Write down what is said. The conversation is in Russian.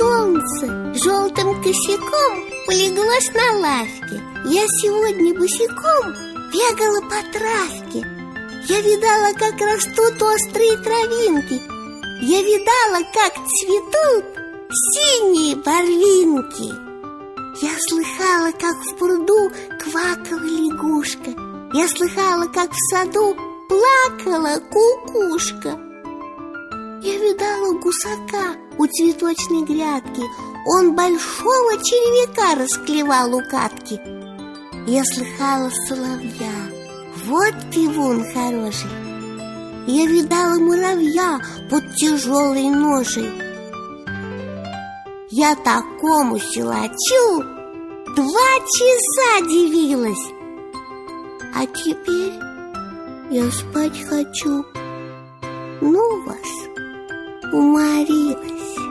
Солнце желтым косяком полеглось на лавке. Я сегодня босиком бегала по травке. Я видала, как растут острые травинки. Я видала, как цветут синие барвинки. Я слыхала, как в пруду квакала лягушка. Я слыхала, как в саду плакала кукушка. Я видала гусака у цветочной грядки. Он большого червяка расклевал у катки. Я слыхала соловья. Вот пивун хороший. Я видала муравья под тяжелой ножей Я такому силачу Два часа дивилась. А теперь я спать хочу Marías.